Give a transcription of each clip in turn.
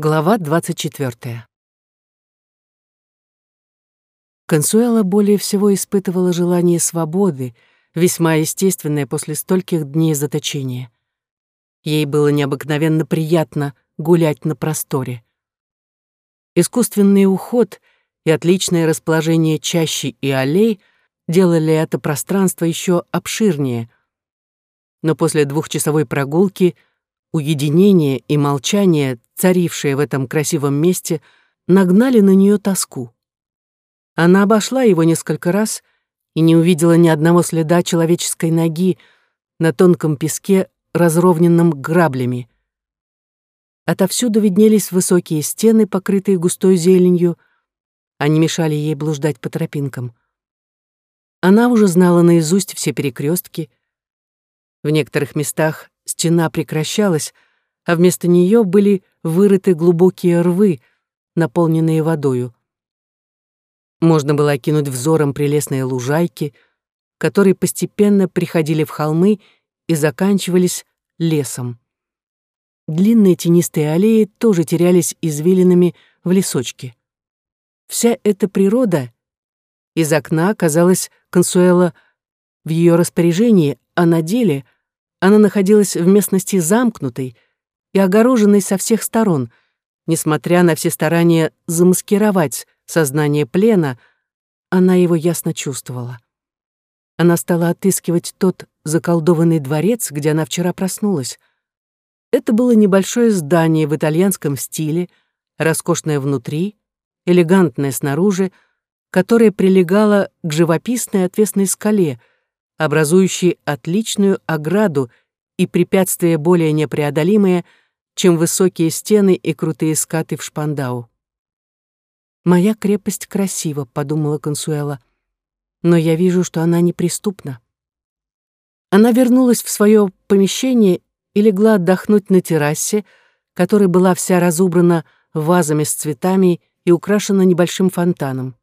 Глава 24. Консуэла более всего испытывала желание свободы, весьма естественное после стольких дней заточения. Ей было необыкновенно приятно гулять на просторе. Искусственный уход и отличное расположение чащи и аллей делали это пространство еще обширнее. Но после двухчасовой прогулки — Уединение и молчание, царившее в этом красивом месте, нагнали на нее тоску. Она обошла его несколько раз и не увидела ни одного следа человеческой ноги на тонком песке, разровненном граблями. Отовсюду виднелись высокие стены, покрытые густой зеленью. Они мешали ей блуждать по тропинкам. Она уже знала наизусть все перекрестки. В некоторых местах стена прекращалась, а вместо нее были вырыты глубокие рвы, наполненные водою. Можно было окинуть взором прелестные лужайки, которые постепенно приходили в холмы и заканчивались лесом. Длинные тенистые аллеи тоже терялись извилинами в лесочке. Вся эта природа из окна казалась Консуэла в ее распоряжении, а на деле — она находилась в местности замкнутой и огороженной со всех сторон, несмотря на все старания замаскировать сознание плена, она его ясно чувствовала. Она стала отыскивать тот заколдованный дворец, где она вчера проснулась. Это было небольшое здание в итальянском стиле, роскошное внутри, элегантное снаружи, которое прилегало к живописной отвесной скале — образующий отличную ограду и препятствие более непреодолимое, чем высокие стены и крутые скаты в Шпандау. «Моя крепость красива», — подумала Консуэла, «но я вижу, что она неприступна». Она вернулась в свое помещение и легла отдохнуть на террасе, которая была вся разубрана вазами с цветами и украшена небольшим фонтаном.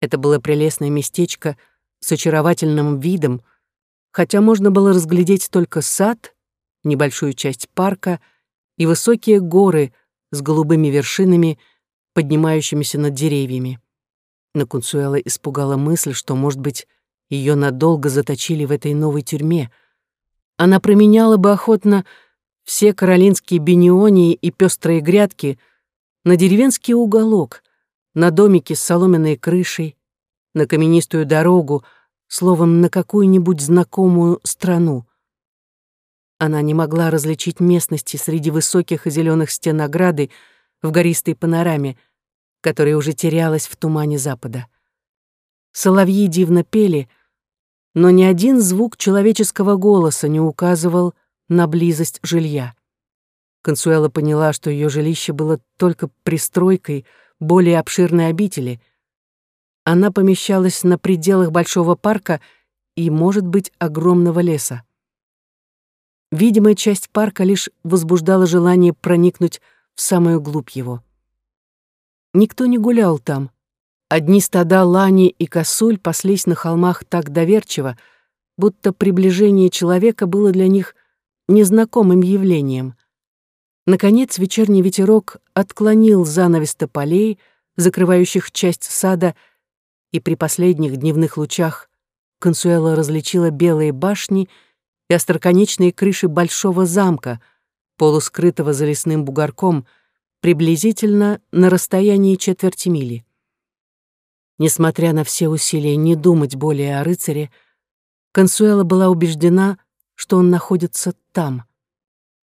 Это было прелестное местечко — с очаровательным видом, хотя можно было разглядеть только сад, небольшую часть парка и высокие горы с голубыми вершинами, поднимающимися над деревьями. Но Кунцуэла испугала мысль, что, может быть, ее надолго заточили в этой новой тюрьме. Она променяла бы охотно все каролинские бенионии и пестрые грядки на деревенский уголок, на домики с соломенной крышей, на каменистую дорогу, словом, на какую-нибудь знакомую страну. Она не могла различить местности среди высоких и зеленых стен ограды в гористой панораме, которая уже терялась в тумане запада. Соловьи дивно пели, но ни один звук человеческого голоса не указывал на близость жилья. Консуэла поняла, что ее жилище было только пристройкой более обширной обители — она помещалась на пределах большого парка и, может быть, огромного леса. Видимая часть парка лишь возбуждала желание проникнуть в самую глубь его. Никто не гулял там. Одни стада лани и косуль паслись на холмах так доверчиво, будто приближение человека было для них незнакомым явлением. Наконец вечерний ветерок отклонил занавес тополей, закрывающих часть сада, и при последних дневных лучах Консуэла различила белые башни и остроконечные крыши большого замка, полускрытого за лесным бугорком, приблизительно на расстоянии четверти мили. Несмотря на все усилия не думать более о рыцаре, Консуэла была убеждена, что он находится там.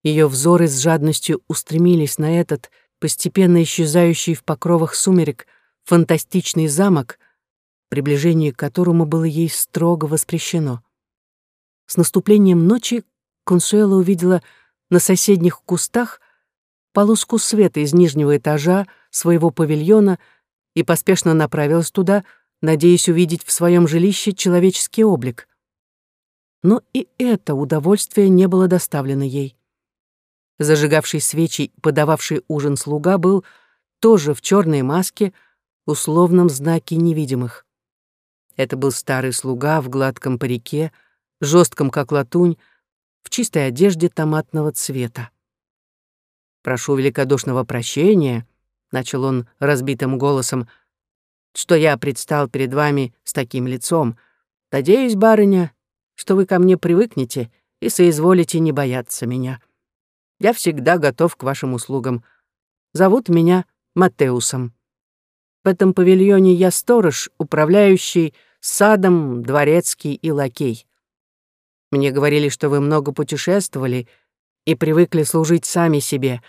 Ее взоры с жадностью устремились на этот, постепенно исчезающий в покровах сумерек, фантастичный замок, приближение к которому было ей строго воспрещено. С наступлением ночи Консуэла увидела на соседних кустах полоску света из нижнего этажа своего павильона и поспешно направилась туда, надеясь увидеть в своем жилище человеческий облик. Но и это удовольствие не было доставлено ей. Зажигавший свечи подававший ужин слуга был тоже в черной маске, условном знаке невидимых. Это был старый слуга в гладком парике, жестком как латунь, в чистой одежде томатного цвета. «Прошу великодушного прощения», — начал он разбитым голосом, «что я предстал перед вами с таким лицом. Надеюсь, барыня, что вы ко мне привыкнете и соизволите не бояться меня. Я всегда готов к вашим услугам. Зовут меня Матеусом. В этом павильоне я сторож, управляющий садом, дворецкий и лакей. Мне говорили, что вы много путешествовали и привыкли служить сами себе,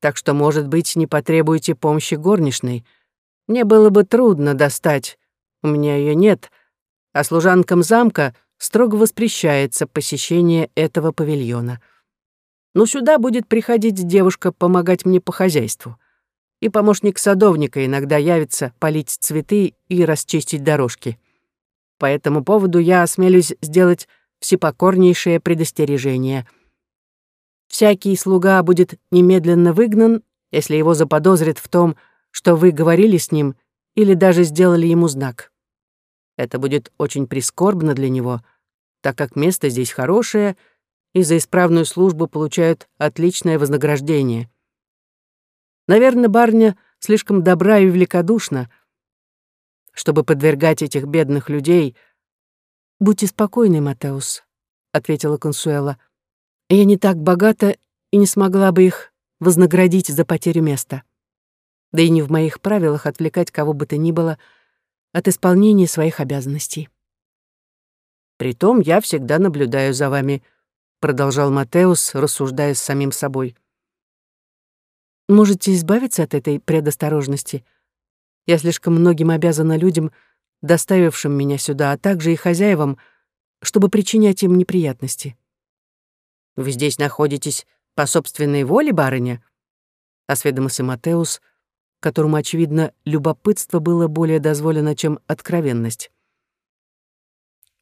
так что, может быть, не потребуете помощи горничной. Мне было бы трудно достать, у меня ее нет, а служанкам замка строго воспрещается посещение этого павильона. Но сюда будет приходить девушка помогать мне по хозяйству. И помощник садовника иногда явится полить цветы и расчистить дорожки. По этому поводу я осмелюсь сделать всепокорнейшее предостережение. Всякий слуга будет немедленно выгнан, если его заподозрят в том, что вы говорили с ним или даже сделали ему знак. Это будет очень прискорбно для него, так как место здесь хорошее, и за исправную службу получают отличное вознаграждение. Наверное, барня слишком добра и великодушна, чтобы подвергать этих бедных людей — «Будьте спокойны, Матеус», — ответила Консуэла. «Я не так богата и не смогла бы их вознаградить за потерю места. Да и не в моих правилах отвлекать кого бы то ни было от исполнения своих обязанностей». «Притом я всегда наблюдаю за вами», — продолжал Матеус, рассуждая с самим собой. «Можете избавиться от этой предосторожности? Я слишком многим обязана людям, — доставившим меня сюда, а также и хозяевам, чтобы причинять им неприятности. «Вы здесь находитесь по собственной воле, барыня?» — осведомился Матеус, которому, очевидно, любопытство было более дозволено, чем откровенность.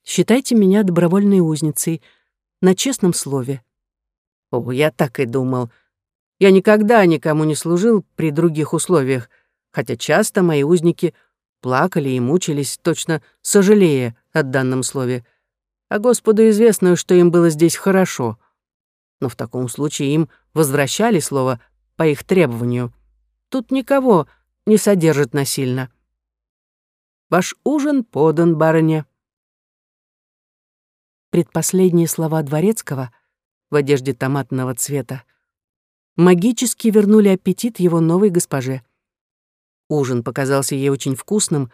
«Считайте меня добровольной узницей, на честном слове». «О, я так и думал. Я никогда никому не служил при других условиях, хотя часто мои узники — плакали и мучились, точно сожалея о данном слове. А Господу известно, что им было здесь хорошо. Но в таком случае им возвращали слово по их требованию. Тут никого не содержит насильно. Ваш ужин подан, барыня. Предпоследние слова Дворецкого в одежде томатного цвета магически вернули аппетит его новой госпоже. Ужин показался ей очень вкусным,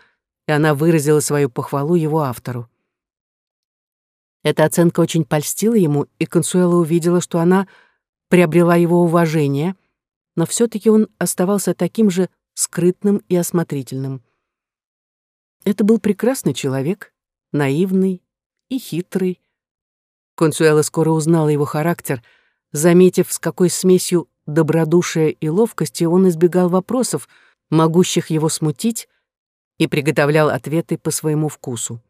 и она выразила свою похвалу его автору. Эта оценка очень польстила ему, и Консуэла увидела, что она приобрела его уважение, но все таки он оставался таким же скрытным и осмотрительным. Это был прекрасный человек, наивный и хитрый. Консуэла скоро узнала его характер, заметив, с какой смесью добродушия и ловкости он избегал вопросов, могущих его смутить, и приготовлял ответы по своему вкусу.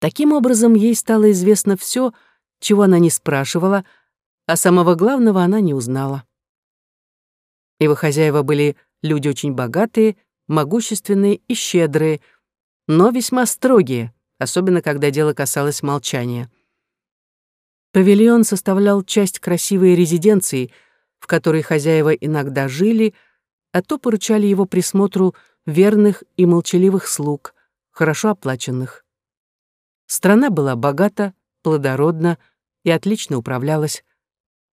Таким образом, ей стало известно все, чего она не спрашивала, а самого главного она не узнала. Его хозяева были люди очень богатые, могущественные и щедрые, но весьма строгие, особенно когда дело касалось молчания. Павильон составлял часть красивой резиденции, в которой хозяева иногда жили — а то поручали его присмотру верных и молчаливых слуг, хорошо оплаченных. Страна была богата, плодородна и отлично управлялась.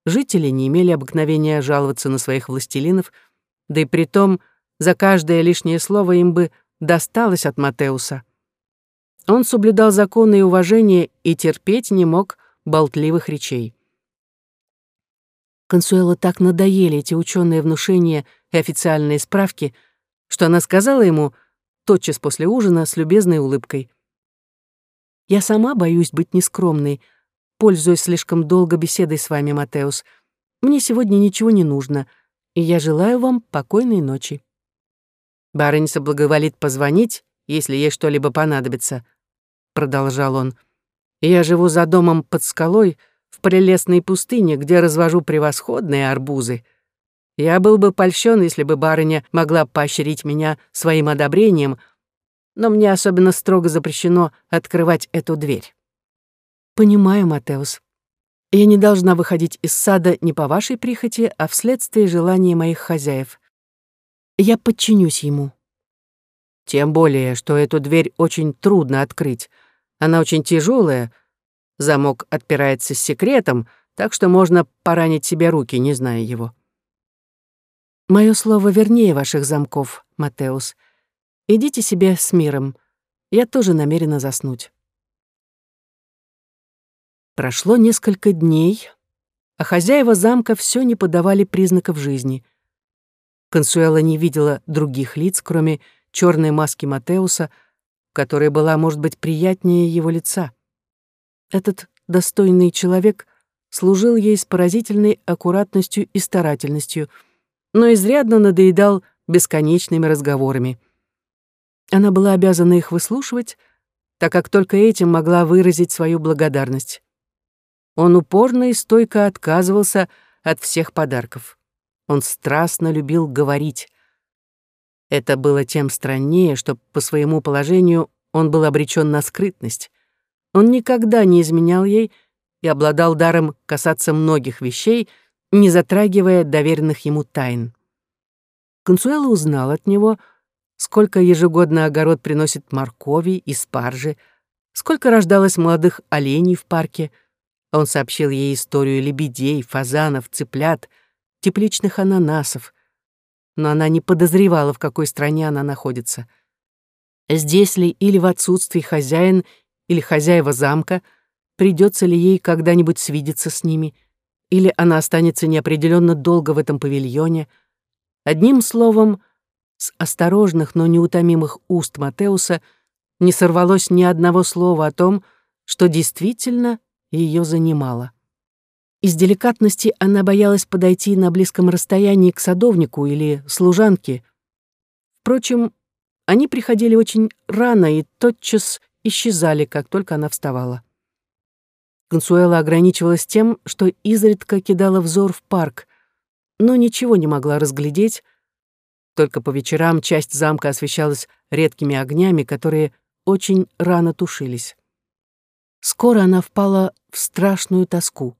Жители не имели обыкновения жаловаться на своих властелинов, да и притом за каждое лишнее слово им бы досталось от Матеуса. Он соблюдал законы и уважение и терпеть не мог болтливых речей. Консуэло так надоели эти ученые внушения и официальные справки, что она сказала ему тотчас после ужина с любезной улыбкой. «Я сама боюсь быть нескромной, пользуясь слишком долго беседой с вами, Матеус. Мне сегодня ничего не нужно, и я желаю вам покойной ночи». «Барыня соблаговолит позвонить, если ей что-либо понадобится», — продолжал он. «Я живу за домом под скалой, — в прелестной пустыне, где развожу превосходные арбузы. Я был бы польщен, если бы барыня могла поощрить меня своим одобрением, но мне особенно строго запрещено открывать эту дверь. Понимаю, Матеус. Я не должна выходить из сада не по вашей прихоти, а вследствие желания моих хозяев. Я подчинюсь ему. Тем более, что эту дверь очень трудно открыть. Она очень тяжелая. Замок отпирается с секретом, так что можно поранить себе руки, не зная его. Мое слово вернее ваших замков, Матеус. Идите себе с миром. Я тоже намерена заснуть. Прошло несколько дней, а хозяева замка все не подавали признаков жизни. Консуэла не видела других лиц, кроме черной маски Матеуса, которая была, может быть, приятнее его лица. Этот достойный человек служил ей с поразительной аккуратностью и старательностью, но изрядно надоедал бесконечными разговорами. Она была обязана их выслушивать, так как только этим могла выразить свою благодарность. Он упорно и стойко отказывался от всех подарков. Он страстно любил говорить. Это было тем страннее, что по своему положению он был обречен на скрытность. Он никогда не изменял ей и обладал даром касаться многих вещей, не затрагивая доверенных ему тайн. Консуэла узнал от него, сколько ежегодно огород приносит моркови и спаржи, сколько рождалось молодых оленей в парке. Он сообщил ей историю лебедей, фазанов, цыплят, тепличных ананасов — но она не подозревала, в какой стране она находится. Здесь ли или в отсутствии хозяин или хозяева замка, придется ли ей когда-нибудь свидеться с ними, или она останется неопределенно долго в этом павильоне. Одним словом, с осторожных, но неутомимых уст Матеуса не сорвалось ни одного слова о том, что действительно ее занимало. Из деликатности она боялась подойти на близком расстоянии к садовнику или служанке. Впрочем, они приходили очень рано и тотчас исчезали, как только она вставала. Консуэла ограничивалась тем, что изредка кидала взор в парк, но ничего не могла разглядеть. Только по вечерам часть замка освещалась редкими огнями, которые очень рано тушились. Скоро она впала в страшную тоску.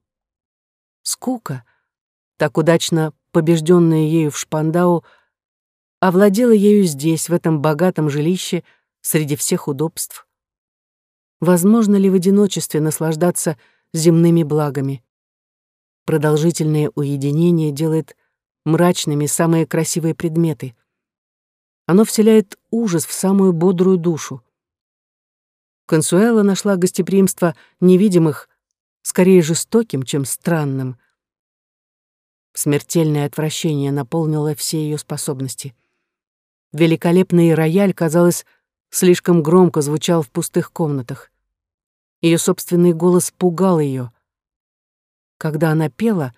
Скука, так удачно побежденная ею в Шпандау, овладела ею здесь, в этом богатом жилище, среди всех удобств. Возможно ли в одиночестве наслаждаться земными благами? Продолжительное уединение делает мрачными самые красивые предметы. Оно вселяет ужас в самую бодрую душу. Консуэла нашла гостеприимство невидимых скорее жестоким, чем странным. Смертельное отвращение наполнило все ее способности. Великолепный рояль, казалось, слишком громко звучал в пустых комнатах. Ее собственный голос пугал ее. Когда она пела,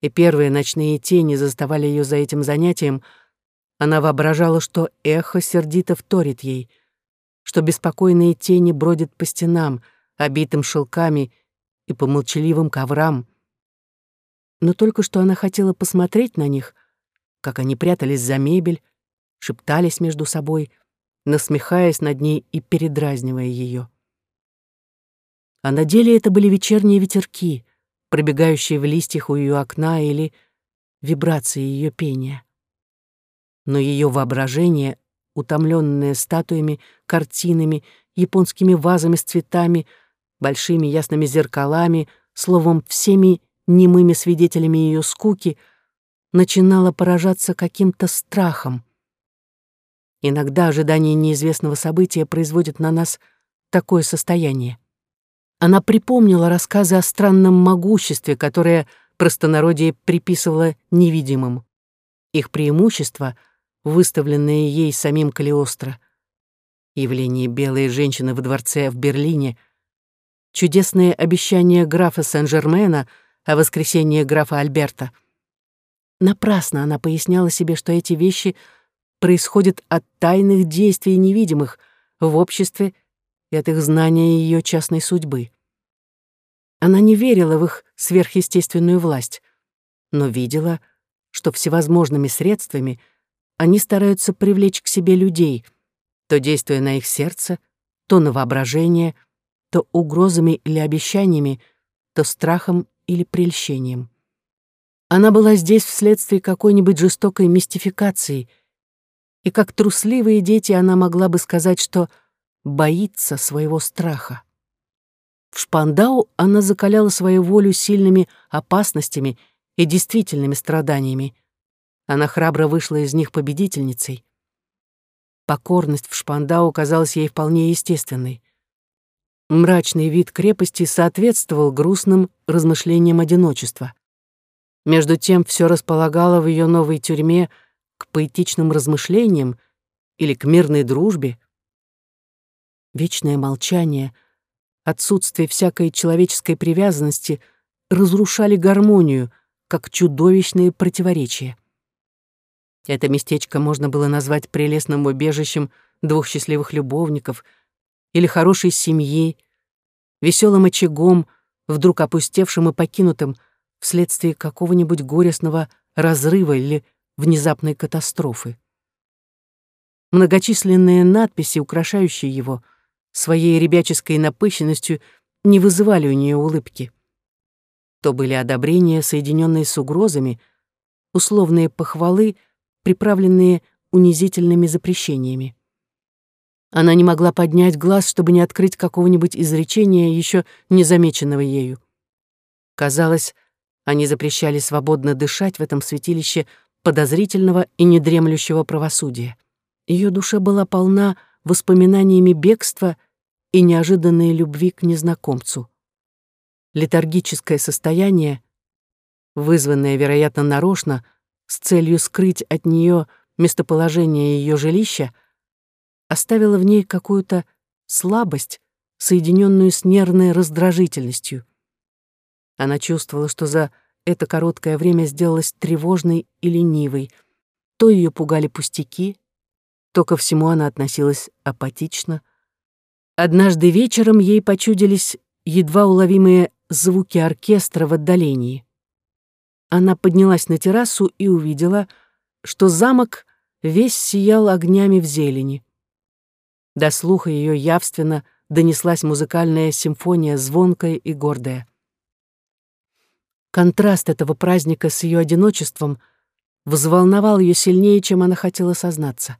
и первые ночные тени заставали ее за этим занятием, она воображала, что эхо сердито вторит ей, что беспокойные тени бродят по стенам, обитым шелками и по молчаливым коврам. Но только что она хотела посмотреть на них, как они прятались за мебель, шептались между собой, насмехаясь над ней и передразнивая ее. А на деле это были вечерние ветерки, пробегающие в листьях у ее окна или вибрации ее пения. Но ее воображение, утомленное статуями, картинами, японскими вазами с цветами — большими ясными зеркалами, словом, всеми немыми свидетелями ее скуки, начинала поражаться каким-то страхом. Иногда ожидание неизвестного события производит на нас такое состояние. Она припомнила рассказы о странном могуществе, которое простонародье приписывало невидимым. Их преимущества, выставленные ей самим Калиостро. Явление белой женщины в дворце в Берлине — чудесные обещания графа Сен-Жермена о воскресении графа Альберта. Напрасно она поясняла себе, что эти вещи происходят от тайных действий невидимых в обществе и от их знания ее частной судьбы. Она не верила в их сверхъестественную власть, но видела, что всевозможными средствами они стараются привлечь к себе людей, то действуя на их сердце, то на воображение — то угрозами или обещаниями, то страхом или прельщением. Она была здесь вследствие какой-нибудь жестокой мистификации, и как трусливые дети она могла бы сказать, что боится своего страха. В Шпандау она закаляла свою волю сильными опасностями и действительными страданиями. Она храбро вышла из них победительницей. Покорность в Шпандау казалась ей вполне естественной. Мрачный вид крепости соответствовал грустным размышлениям одиночества. Между тем все располагало в ее новой тюрьме к поэтичным размышлениям или к мирной дружбе. Вечное молчание, отсутствие всякой человеческой привязанности разрушали гармонию, как чудовищные противоречия. Это местечко можно было назвать прелестным убежищем двух счастливых любовников или хорошей семьи, веселым очагом, вдруг опустевшим и покинутым вследствие какого-нибудь горестного разрыва или внезапной катастрофы. Многочисленные надписи, украшающие его, своей ребяческой напыщенностью не вызывали у нее улыбки. То были одобрения, соединенные с угрозами, условные похвалы, приправленные унизительными запрещениями. Она не могла поднять глаз, чтобы не открыть какого-нибудь изречения, еще незамеченного ею. Казалось, они запрещали свободно дышать в этом святилище подозрительного и недремлющего правосудия. Ее душа была полна воспоминаниями бегства и неожиданной любви к незнакомцу. Летаргическое состояние, вызванное, вероятно, нарочно, с целью скрыть от нее местоположение ее жилища, оставило в ней какую-то слабость, соединенную с нервной раздражительностью. Она чувствовала, что за это короткое время сделалась тревожной и ленивой. То ее пугали пустяки, то ко всему она относилась апатично. Однажды вечером ей почудились едва уловимые звуки оркестра в отдалении. Она поднялась на террасу и увидела, что замок весь сиял огнями в зелени. До слуха ее явственно донеслась музыкальная симфония, звонкая и гордая. Контраст этого праздника с ее одиночеством взволновал ее сильнее, чем она хотела сознаться.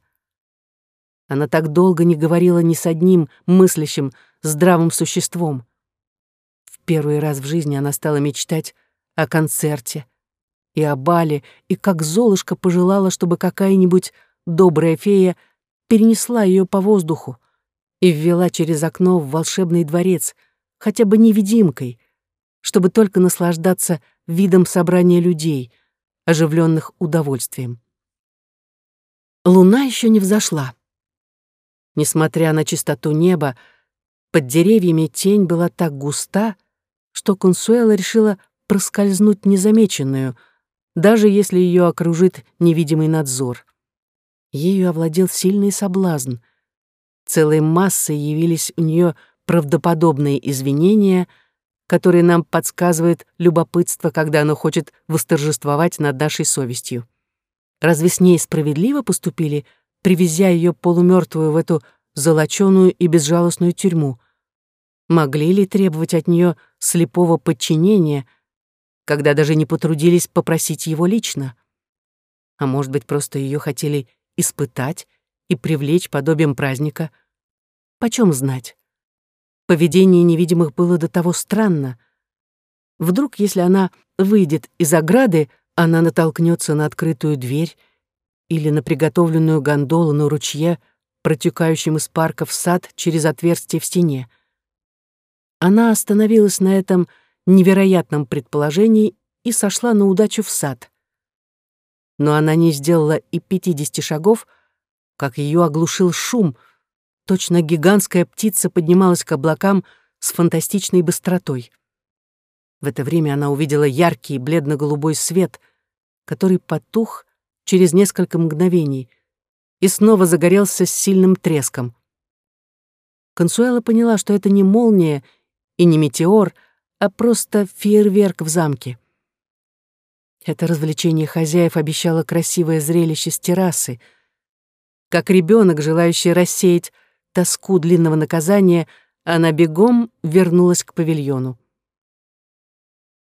Она так долго не говорила ни с одним мыслящим, здравым существом. В первый раз в жизни она стала мечтать о концерте и о бале, и как Золушка пожелала, чтобы какая-нибудь добрая фея перенесла ее по воздуху и ввела через окно в волшебный дворец, хотя бы невидимкой, чтобы только наслаждаться видом собрания людей, оживленных удовольствием. Луна еще не взошла. Несмотря на чистоту неба, под деревьями тень была так густа, что Консуэла решила проскользнуть незамеченную, даже если ее окружит невидимый надзор. Ею овладел сильный соблазн. Целой массой явились у нее правдоподобные извинения — который нам подсказывает любопытство, когда оно хочет восторжествовать над нашей совестью. Разве с ней справедливо поступили, привезя ее полумертвую в эту золоченую и безжалостную тюрьму? Могли ли требовать от нее слепого подчинения, когда даже не потрудились попросить его лично? А может быть, просто ее хотели испытать и привлечь подобием праздника? Почем знать? Поведение невидимых было до того странно. Вдруг, если она выйдет из ограды, она натолкнется на открытую дверь или на приготовленную гондолу на ручье, протекающем из парка в сад через отверстие в стене. Она остановилась на этом невероятном предположении и сошла на удачу в сад. Но она не сделала и пятидесяти шагов, как ее оглушил шум — Точно гигантская птица поднималась к облакам с фантастичной быстротой. В это время она увидела яркий бледно-голубой свет, который потух через несколько мгновений и снова загорелся с сильным треском. Консуэла поняла, что это не молния и не метеор, а просто фейерверк в замке. Это развлечение хозяев обещало красивое зрелище с террасы, как ребенок, желающий рассеять тоску длинного наказания, она бегом вернулась к павильону.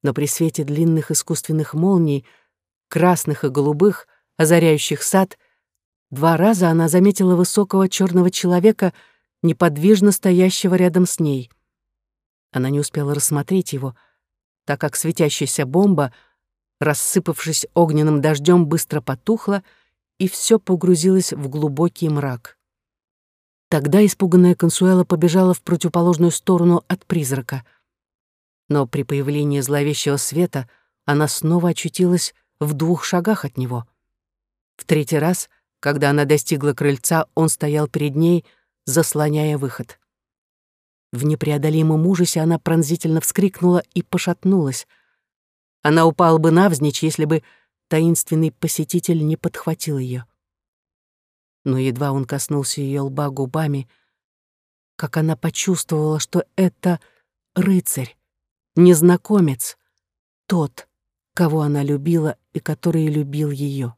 Но при свете длинных искусственных молний, красных и голубых, озаряющих сад, два раза она заметила высокого черного человека, неподвижно стоящего рядом с ней. Она не успела рассмотреть его, так как светящаяся бомба, рассыпавшись огненным дождем, быстро потухла, и все погрузилось в глубокий мрак. Тогда испуганная Консуэла побежала в противоположную сторону от призрака. Но при появлении зловещего света она снова очутилась в двух шагах от него. В третий раз, когда она достигла крыльца, он стоял перед ней, заслоняя выход. В непреодолимом ужасе она пронзительно вскрикнула и пошатнулась. Она упала бы навзничь, если бы таинственный посетитель не подхватил ее. Но едва он коснулся ее лба губами, как она почувствовала, что это рыцарь, незнакомец, тот, кого она любила и который любил ее.